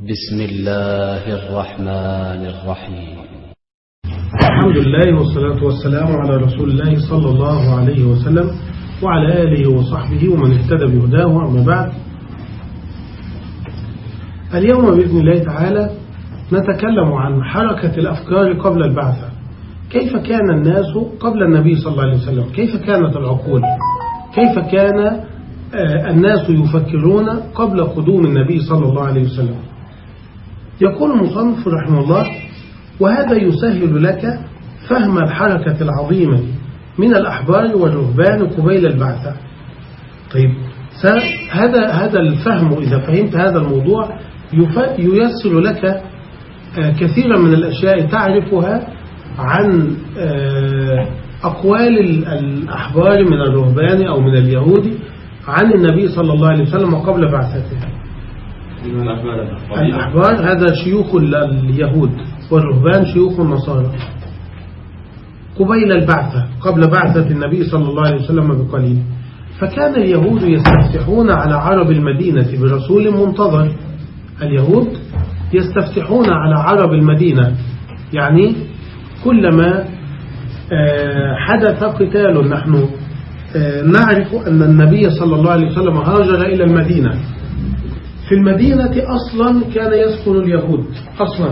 بسم الله الرحمن الرحيم. الحمد لله والصلاة والسلام على رسول الله صلى الله عليه وسلم وعلى آله وصحبه ومن اهتدى بهداه أما بعد. اليوم بإذن الله تعالى نتكلم عن حركة الأفكار قبل البعثة. كيف كان الناس قبل النبي صلى الله عليه وسلم؟ كيف كانت العقول؟ كيف كان الناس يفكرون قبل قدوم النبي صلى الله عليه وسلم؟ يقول المصنف رحمه الله وهذا يسهل لك فهم الحركة العظيمة من الأحبار والرهبان قبيل البعثة. طيب هذا هذا الفهم إذا فهمت هذا الموضوع ييسر لك كثيرا من الأشياء تعرفها عن أقوال الأحبار من الرهبان أو من اليهود عن النبي صلى الله عليه وسلم قبل بعثته. الأحبار هذا شيوخ اليهود والرهبان شيوخ النصارى. قبيل البعثة قبل بعثة النبي صلى الله عليه وسلم بقليل. فكان اليهود يستفتحون على عرب المدينة برسول منتظر. اليهود يستفتحون على عرب المدينة. يعني كلما حدث قتال نحن نعرف أن النبي صلى الله عليه وسلم هاجر إلى المدينة. في المدينة أصلا كان يسكن اليهود أصلا.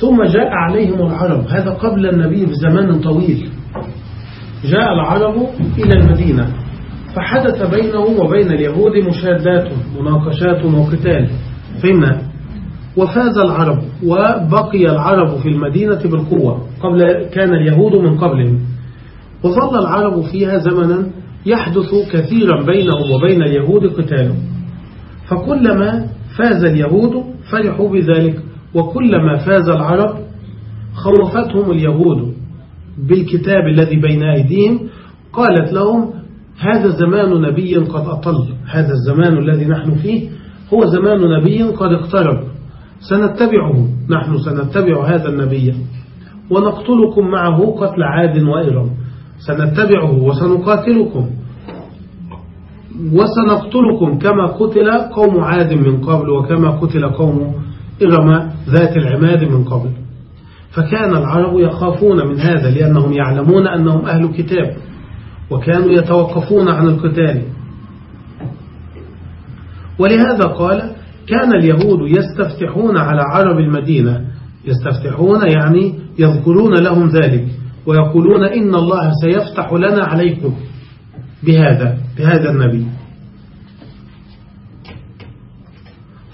ثم جاء عليهم العرب هذا قبل النبي بزمان طويل. جاء العرب إلى المدينة فحدث بينهم وبين اليهود مشادات مناقشات وقتال. فهمنا وفاز العرب وبقي العرب في المدينة بالقوة قبل كان اليهود من قبلهم. وظل العرب فيها زمنا يحدث كثيرا بينهم وبين اليهود قتال فكلما فاز اليهود فرحوا بذلك وكلما فاز العرب خوفتهم اليهود بالكتاب الذي بين أيديهم قالت لهم هذا زمان نبي قد أطل هذا الزمان الذي نحن فيه هو زمان نبي قد اقترب سنتبعه نحن سنتبع هذا النبي ونقتلكم معه قتل عاد وإرم سنتبعه وسنقاتلكم وسنقتلكم كما قتل قوم عاد من قبل وكما قتل قوم إرم ذات العماد من قبل. فكان العرب يخافون من هذا لأنهم يعلمون أنهم أهل كتاب وكانوا يتوقفون عن القتال. ولهذا قال كان اليهود يستفتحون على عرب المدينة. يستفتحون يعني يذكرون لهم ذلك ويقولون إن الله سيفتح لنا عليكم. بهذا بهذا النبي.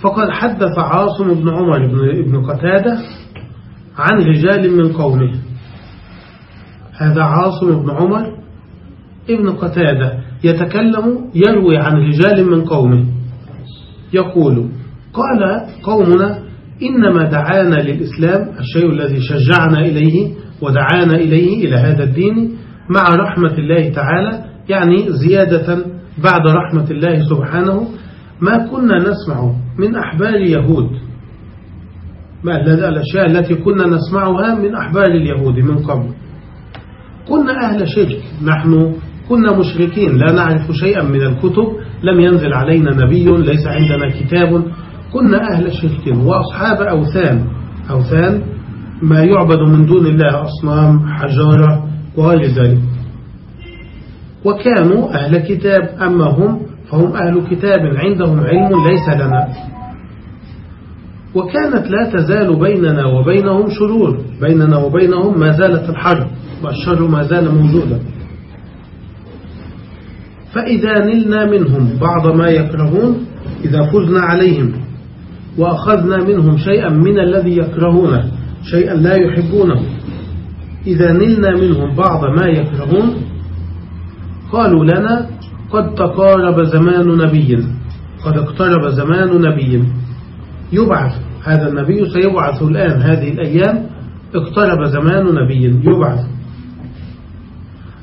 فقد حدث عاصم بن عمر بن قتادة عن رجال من قومه. هذا عاصم بن عمر ابن قتادة يتكلم يروي عن رجال من قومه. يقول قال قومنا إنما دعانا للإسلام الشيء الذي شجعنا إليه ودعانا إليه إلى هذا الدين مع رحمة الله تعالى يعني زيادة بعد رحمة الله سبحانه ما كنا نسمع من أحبار يهود ما الأشياء التي كنا نسمعها من أحبار اليهود من قبل. كنا أهل شرك. نحن كنا مشركين. لا نعرف شيئا من الكتب. لم ينزل علينا نبي. ليس عندنا كتاب. كنا أهل شرك. وأصحاب أوثان. أوثان ما يعبد من دون الله أصنام حجارة وغير ذلك. وكانوا أهل كتاب أما هم فهم أهل كتاب عندهم علم ليس لنا. وكانت لا تزال بيننا وبينهم شرور بيننا وبينهم ما زالت الحرب والشر ما زال موجودا. فإذا نلنا منهم بعض ما يكرهون إذا فزنا عليهم وأخذنا منهم شيئا من الذي يكرهونه شيئا لا يحبونه إذا نلنا منهم بعض ما يكرهون قالوا لنا قد تقارب زمان نبي قد اقترب زمان نبي. يبعث هذا النبي سيبعث الآن هذه الأيام اقترب زمان نبي. يبعث.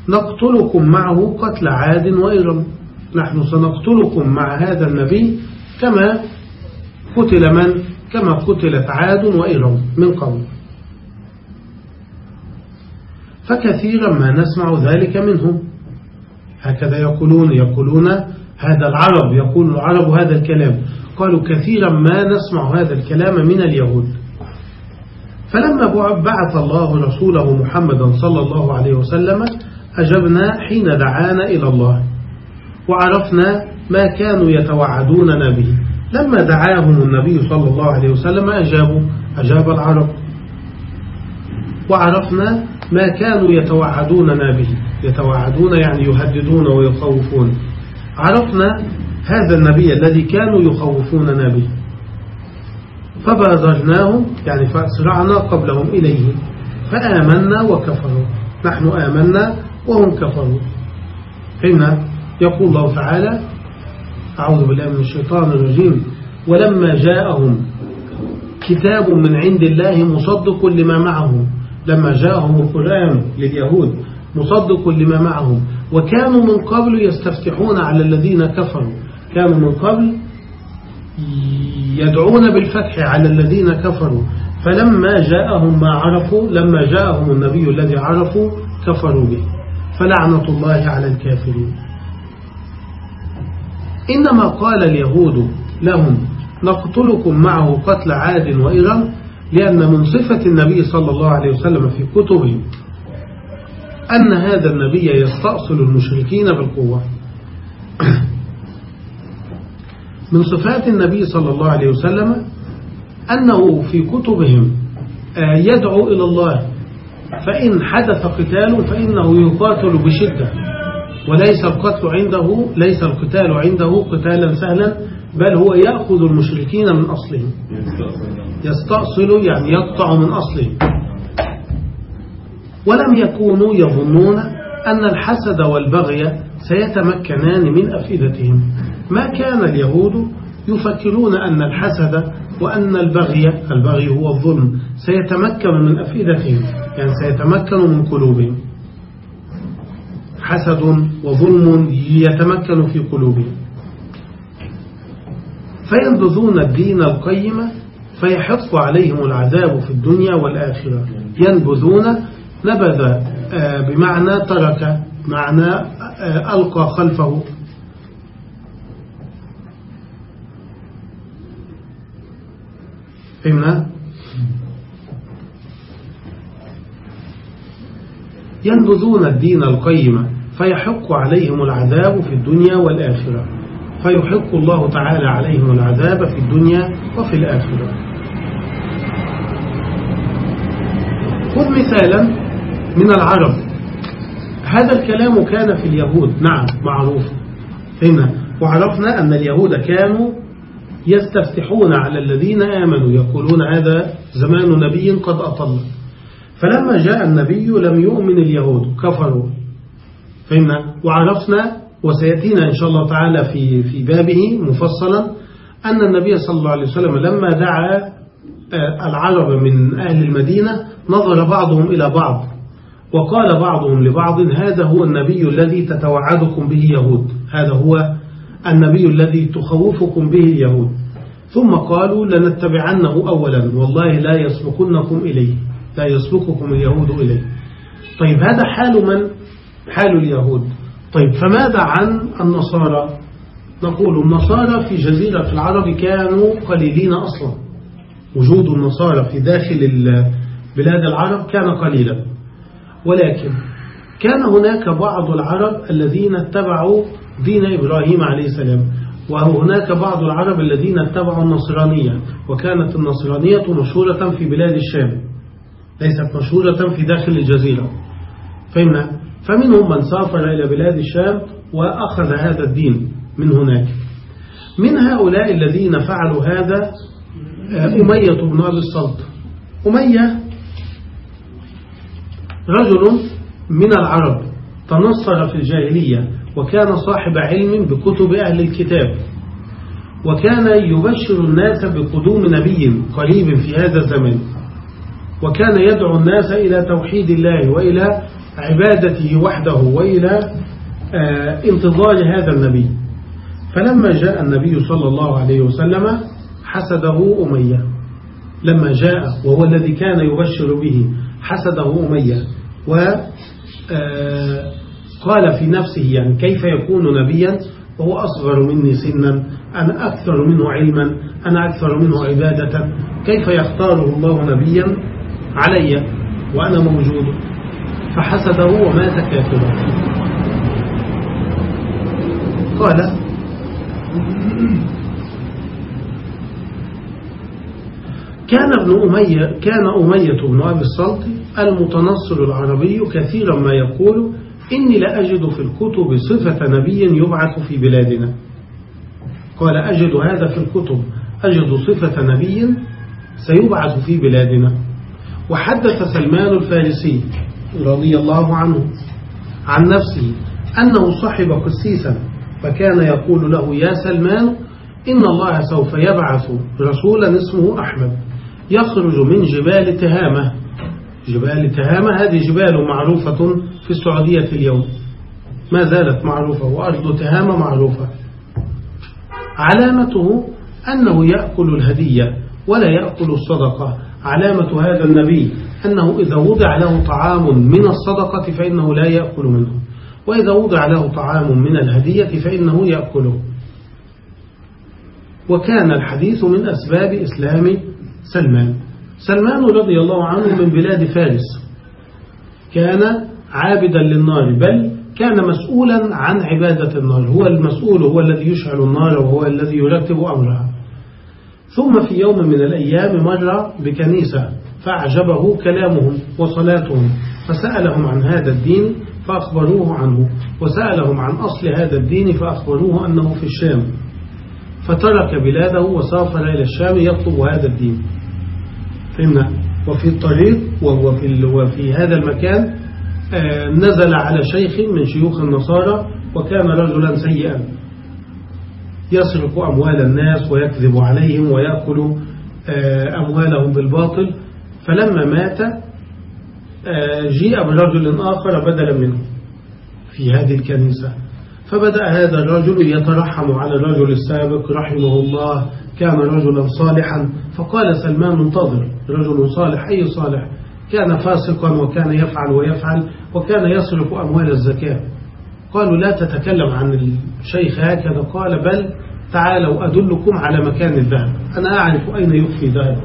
نقتلكم معه قتل عاد وإرم. نحن سنقتلكم مع هذا النبي كما قتل من؟ كما قتلت عاد وإرم من قبل. فكثيرا ما نسمع ذلك منهم. هكذا يقولون يقولون هذا العرب يقول العرب هذا الكلام. قالوا كثيرا ما نسمع هذا الكلام من اليهود. فلما بعث الله رسوله محمدا صلى الله عليه وسلم أجبنا حين دعانا إلى الله وعرفنا ما كانوا يتوعدوننا به. لما دعاهم النبي صلى الله عليه وسلم أجابوا أجاب العرب. وعرفنا ما كانوا يتوعدوننا به. يتوعدون يعني يهددون ويخوفون. عرفنا هذا النبي الذي كانوا يخوفوننا به. فبادرناهم يعني فأسرعنا قبلهم إليه. فآمنا وكفروا. نحن آمنا وهم كفروا. هنا يقول الله تعالى أعوذ بالله من الشيطان الرجيم. ولما جاءهم كتاب من عند الله مصدق لما معهم لما جاءهم القرآن لليهود مصدق لما معهم. وكانوا من قبل يستفتحون على الذين كفروا. كانوا من قبل يدعون بالفتح على الذين كفروا. فلما جاءهم ما عرفوا لما جاءهم النبي الذي عرفوا كفروا به. فلعنة الله على الكافرين. إنما قال اليهود لهم نقتلكم معه قتل عاد وإرم؟ لأن من صفة النبي صلى الله عليه وسلم في كتبه أن هذا النبي يستأصل المشركين بالقوة. من صفات النبي صلى الله عليه وسلم أنه في كتبهم يدعو إلى الله فإن حدث قتال فإنه يقاتل بشدة وليس القتل عنده ليس القتال عنده قتالا سهلا بل هو يأخذ المشركين من أصلهم. يستأصل يعني يقطع من أصلهم ولم يكونوا يظنون أن الحسد والبغي سيتمكنان من أفئدتهم. ما كان اليهود يفكرون أن الحسد وأن البغي البغي هو الظلم سيتمكن من أفئدتهم يعني سيتمكن من قلوبهم. حسد وظلم يتمكن في قلوبهم. فينبذون الدين القيم فيحق عليهم العذاب في الدنيا والآخرة. ينبذون نبذ بمعنى ترك معنى ألقى خلفه. فهمنا؟ ينبذون الدين القيم فيحق عليهم العذاب في الدنيا والآخرة. فيحق الله تعالى عليهم العذاب في الدنيا وفي الآخرة. مثالا من العرب. هذا الكلام كان في اليهود. نعم معروف. هنا وعرفنا أن اليهود كانوا يستفتحون على الذين آمنوا يقولون هذا زمان نبي قد أطل. فلما جاء النبي لم يؤمن اليهود كفروا. فهمنا؟ وعرفنا وسيأتينا إن شاء الله تعالى في في بابه مفصلا أن النبي صلى الله عليه وسلم لما دعا العرب من أهل المدينة نظر بعضهم إلى بعض وقال بعضهم لبعض هذا هو النبي الذي تتوعدكم به يهود هذا هو النبي الذي تخوفكم به اليهود. ثم قالوا لنتبعنه أولا والله لا يسبقنكم إليه لا يسبقكم اليهود إليه. طيب هذا حال من؟ حال اليهود. طيب فماذا عن النصارى؟ نقول النصارى في جزيرة العرب كانوا قليلين أصلا. وجود النصارى في داخل بلاد العرب كان قليلا. ولكن كان هناك بعض العرب الذين اتبعوا دين إبراهيم عليه السلام وهناك بعض العرب الذين اتبعوا النصرانية وكانت النصرانية مشهورة في بلاد الشام ليست مشهورة في داخل الجزيرة. فهمنا فمنهم من سافر إلى بلاد الشام وأخذ هذا الدين من هناك. من هؤلاء الذين فعلوا هذا أمية بن أبي الصلت. أمية رجل من العرب تنصر في الجاهلية وكان صاحب علم بكتب أهل الكتاب وكان يبشر الناس بقدوم نبي قريب في هذا الزمن وكان يدعو الناس إلى توحيد الله وإلى عبادته وحده وإلى انتظار هذا النبي. فلما جاء النبي صلى الله عليه وسلم حسده أمية. لما جاء وهو الذي كان يبشر به حسده أمية. وقال في نفسه يعني كيف يكون نبيا؟ وهو أصغر مني سنا أنا أكثر منه علما أنا أكثر منه عبادة. كيف يختاره الله نبيا؟ علي وأنا موجود. فحسده ومات كافرا. قال كان ابن أمية كان أمية بن أبي الصلت المتنصر العربي كثيرا ما يقول إني لأجد في الكتب صفة نبي يبعث في بلادنا. قال أجد هذا في الكتب. أجد صفة نبي سيبعث في بلادنا. وحدث سلمان الفارسي رضي الله عنه عن نفسه أنه صحب قسيسا فكان يقول له يا سلمان إن الله سوف يبعث رسولا اسمه أحمد يخرج من جبال تهامة جبال تهامة. هذه جبال معروفة في السعودية اليوم. ما زالت معروفة وأرض تهامة معروفة. علامته أنه يأكل الهدية ولا يأكل الصدقة. علامة هذا النبي أنه إذا وضع له طعام من الصدقة فإنه لا يأكل منه. وإذا وضع له طعام من الهدية فإنه يأكله وكان الحديث من أسباب إسلام سلمان. سلمان رضي الله عنه من بلاد فارس. كان عابدا للنار بل كان مسؤولا عن عبادة النار. هو المسؤول هو الذي يشعل النار وهو الذي يرتب أمرها. ثم في يوم من الأيام مر بكنيسة فأعجبه كلامهم وصلاتهم فسألهم عن هذا الدين فأخبروه عنه. وسألهم عن أصل هذا الدين فأخبروه أنه في الشام. فترك بلاده وسافر إلى الشام يطلب هذا الدين. فهمنا وفي الطريق وهو في, وفي هذا المكان آه، نزل على شيخ من شيوخ النصارى وكان رجلا سيئا. يسرق أموال الناس ويكذب عليهم ويأكل آه، أموالهم بالباطل. فلما مات آه، جيء برجل آخر بدلا منه في هذه الكنيسة. فبدأ هذا الرجل يترحم على الرجل السابق رحمه الله كان رجلا صالحا فقال سلمان انتظر رجل صالح أي صالح؟ كان فاسقا وكان يفعل ويفعل وكان يصرف أموال الزكاة. قالوا لا تتكلم عن الشيخ هكذا. قال بل تعالوا أدلكم على مكان الذهب. أنا أعرف أين يخفي ذهب.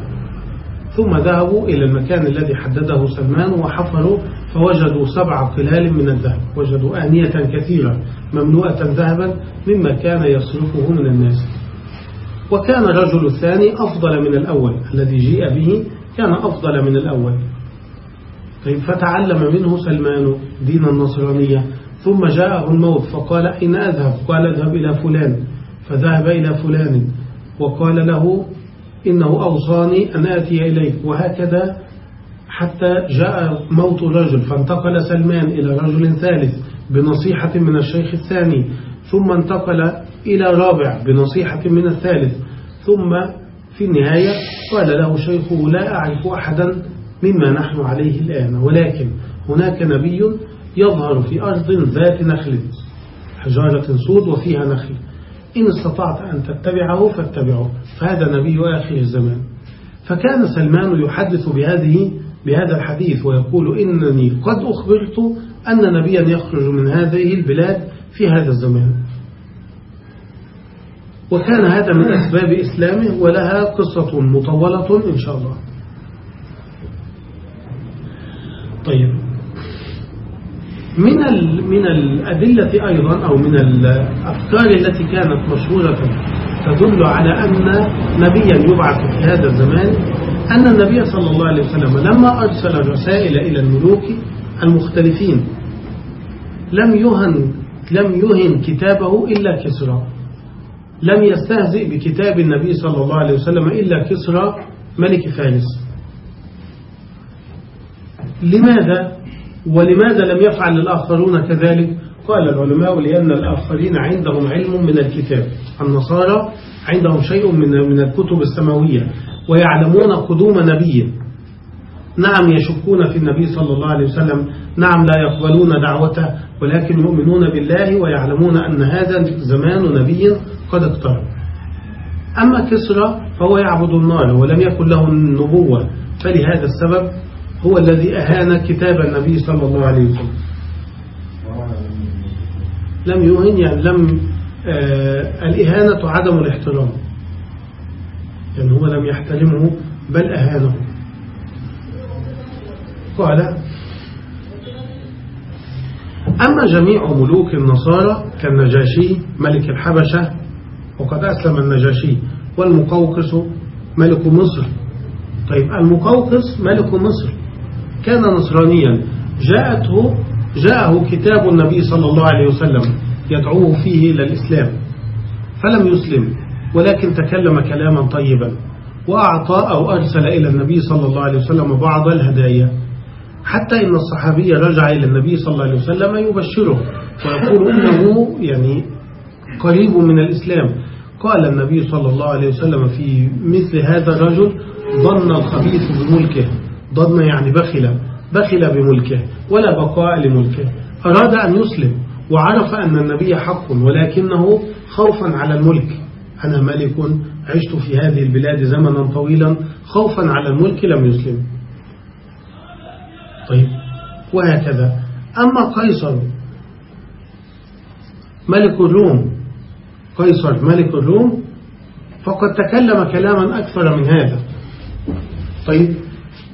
ثم ذهبوا إلى المكان الذي حدده سلمان وحفروا فوجدوا سبع قلال من الذهب وجدوا آنية كثيرة مملوءة ذهبا مما كان يصرفه من الناس. وكان الرجل الثاني أفضل من الأول الذي جيء به كان أفضل من الأول. طيب فتعلم منه سلمان دين النصرانية ثم جاءه الموت فقال أين أذهب؟ قال اذهب إلى فلان. فذهب إلى فلان وقال له إنه أوصاني أن آتي إليك. وهكذا حتى جاء موت رجل فانتقل سلمان إلى رجل ثالث بنصيحة من الشيخ الثاني ثم انتقل إلى رابع بنصيحة من الثالث ثم في النهاية قال له شيخه لا أعرف أحدا مما نحن عليه الآن ولكن هناك نبي يظهر في أرض ذات نخل حجارة سود وفيها نخل إن استطعت أن تتبعه فاتبعه فهذا نبي آخر الزمان. فكان سلمان يحدث بهذه بهذا الحديث ويقول إنني قد أخبرت أن نبيا يخرج من هذه البلاد في هذا الزمان. وكان هذا من أسباب إسلامه ولها قصة مطولة إن شاء الله. طيب. من من الأدلة أيضا أو من الأفكار التي كانت مشهورة تدل على أن نبيا يبعث في هذا الزمان أن النبي صلى الله عليه وسلم لما أرسل الرسائل إلى الملوك المختلفين لم يهن لم يهن كتابه إلا كسرى. لم يستهزئ بكتاب النبي صلى الله عليه وسلم إلا كسرى ملك فارس. لماذا؟ ولماذا لم يفعل الآخرون كذلك؟ قال العلماء لأن الآخرين عندهم علم من الكتاب النصارى عندهم شيء من من الكتب السماوية. ويعلمون قدوم نبي. نعم يشكون في النبي صلى الله عليه وسلم. نعم لا يقبلون دعوته ولكن يؤمنون بالله ويعلمون أن هذا زمان نبي قد اقترب. أما كسرى فهو يعبد النار ولم يكن له النبوة. فلهذا السبب هو الذي أهان كتاب النبي صلى الله عليه وسلم. لم يهن يعني لم آه الإهانة عدم الاحترام. يعني هو لم يحترمه بل أهانه. قال أما جميع ملوك النصارى كالنجاشي ملك الحبشة وقد أسلم النجاشي والمقوقس ملك مصر. طيب المقوقس ملك مصر. كان نصرانيا. جاءته جاءه كتاب النبي صلى الله عليه وسلم يدعوه فيه إلى الإسلام فلم يسلم. ولكن تكلم كلاما طيبا وأعطى أو أرسل إلى النبي صلى الله عليه وسلم بعض الهدايا. حتى إن الصحابي رجع إلى النبي صلى الله عليه وسلم يبشره ويقول إنه يعني قريب من الإسلام. قال النبي صلى الله عليه وسلم في مثل هذا الرجل ظن الخبيث بملكه. ظن يعني بخل بخل بملكه ولا بقاء لملكه. أراد أن يسلم وعرف أن النبي حق ولكنه خوفا على الملك. أنا ملك عشت في هذه البلاد زمنا طويلا خوفا على الملك لم يسلم. طيب وهكذا. أما قيصر ملك الروم قيصر ملك الروم فقد تكلم كلاما أكثر من هذا. طيب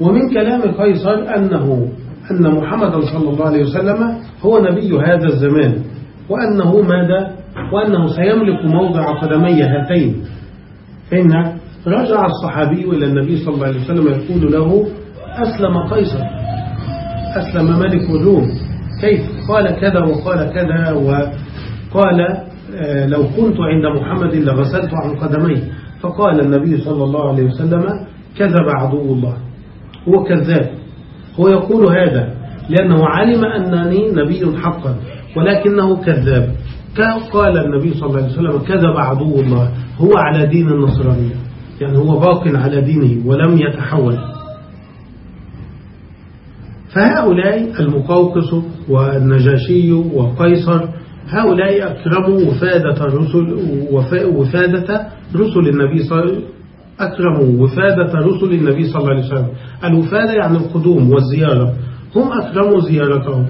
ومن كلام قيصر أنه أن محمدا صلى الله عليه وسلم هو نبي هذا الزمان وأنه ماذا؟ وأنه سيملك موضع قدمي هاتين. فإن رجع الصحابي إلى النبي صلى الله عليه وسلم يقول له أسلم قيصر أسلم ملك الروم. كيف؟ قال كذا وقال كذا وقال آه، لو كنت عند محمد لغسلت عن قدمي فقال النبي صلى الله عليه وسلم كذب عدو الله. هو كذاب. هو يقول هذا لأنه علم أنني نبي حقا ولكنه كذاب. قال النبي صلى الله عليه وسلم كذب عدو الله هو على دين النصرانية. يعني هو باق على دينه ولم يتحول. فهؤلاء المقوقس والنجاشي وقيصر هؤلاء أكرموا وفادة رسل وفادة رسل النبي صلى أكرموا وفادة رسل النبي صلى الله عليه وسلم. الوفادة يعني القدوم والزيارة. هم أكرموا زيارتهم.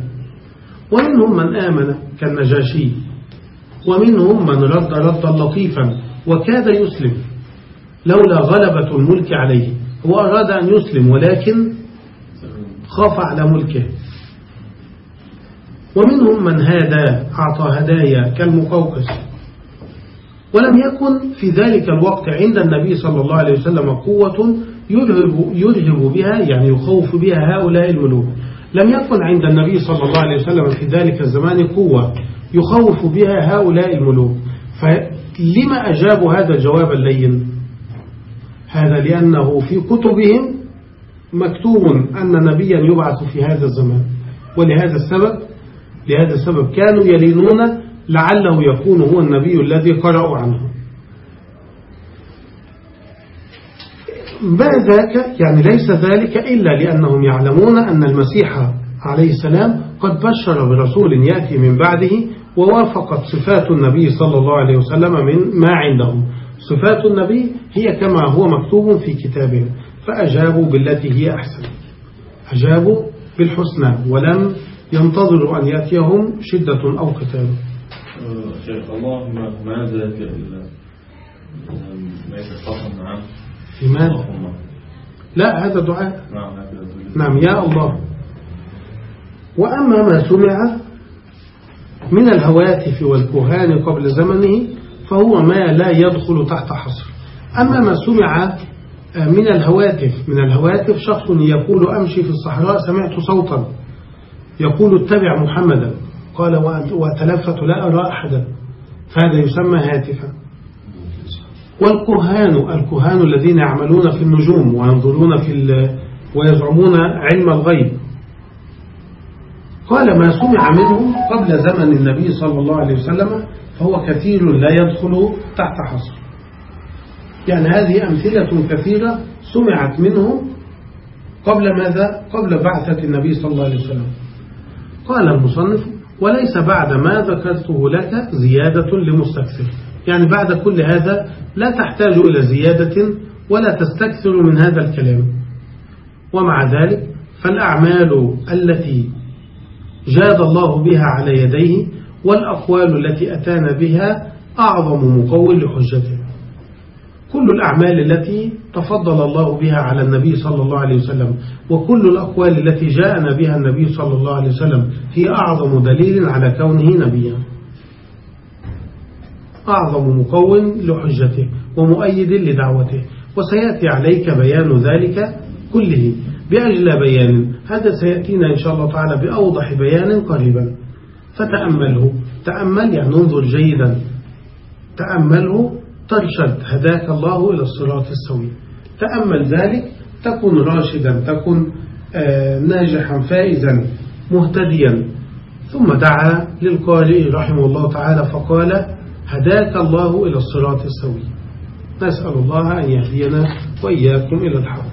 ومنهم من آمن كالنجاشي. ومنهم من رد ردا لطيفا وكاد يسلم لولا غلبة الملك عليه. هو أراد أن يسلم ولكن خاف على ملكه. ومنهم من هذا أعطى هدايا كالمقوقس. ولم يكن في ذلك الوقت عند النبي صلى الله عليه وسلم قوة يرهب, يرهب بها يعني يخوف بها هؤلاء الملوك. لم يكن عند النبي صلى الله عليه وسلم في ذلك الزمان قوة. يخوف بها هؤلاء الملوك. فلما أجابوا هذا الجواب اللين؟ هذا لأنه في كتبهم مكتوب أن نبيا يبعث في هذا الزمان. ولهذا السبب؟ لهذا السبب كانوا يلينون لعله يكون هو النبي الذي قرأوا عنه. بعد ذلك يعني ليس ذلك إلا لأنهم يعلمون أن المسيح عليه السلام قد بشر برسول يأتي من بعده ووافقت صفات النبي صلى الله عليه وسلم من ما عندهم. صفات النبي هي كما هو مكتوب في كتابه فأجابوا بالتي هي أحسن. أجابوا بالحسنى ولم ينتظروا أن يأتيهم شدة أو قتال. شيخ اللهم ما ذاك إلا ما يتفاهم معه؟ في ماذا لا هذا دعاء. نعم نعم يا الله. وأما ما سمع من الهواتف والكهان قبل زمنه فهو ما لا يدخل تحت حصر. أما ما سمع من الهواتف من الهواتف شخص يقول أمشي في الصحراء سمعت صوتا. يقول اتبع محمدا. قال وأتلفت لا أرى أحدا. فهذا يسمى هاتفا. والكهان الكهان الذين يعملون في النجوم وينظرون في ويزعمون علم الغيب. قال ما سمع منهم قبل زمن النبي صلى الله عليه وسلم فهو كثير لا يدخل تحت حصر. يعني هذه أمثلة كثيرة سمعت منهم قبل ماذا؟ قبل بعثة النبي صلى الله عليه وسلم. قال المصنف وليس بعد ما ذكرته لك زيادة لمستكثر. يعني بعد كل هذا لا تحتاج إلى زيادة ولا تستكثر من هذا الكلام. ومع ذلك فالأعمال التي جاد الله بها على يديه والأقوال التي أتانا بها أعظم مقول لحجته. كل الأعمال التي تفضل الله بها على النبي صلى الله عليه وسلم وكل الأقوال التي جاءنا بها النبي صلى الله عليه وسلم هي أعظم دليل على كونه نبيا. أعظم مكون لحجته ومؤيد لدعوته. وسيأتي عليك بيان ذلك كله. بأجل بيان. هذا سيأتينا إن شاء الله تعالى بأوضح بيان قريبا. فتأمله. تأمل يعني انظر جيدا. تأمله. ترشد. هداك الله إلى الصراط السوي. تأمل ذلك. تكن راشدا. تكن آه، ناجحا فائزا مهتديا. ثم دعا للقارئ رحمه الله تعالى فقال هداك الله إلى الصراط السوي. نسأل الله أن يهدينا وإياكم إلى الحق.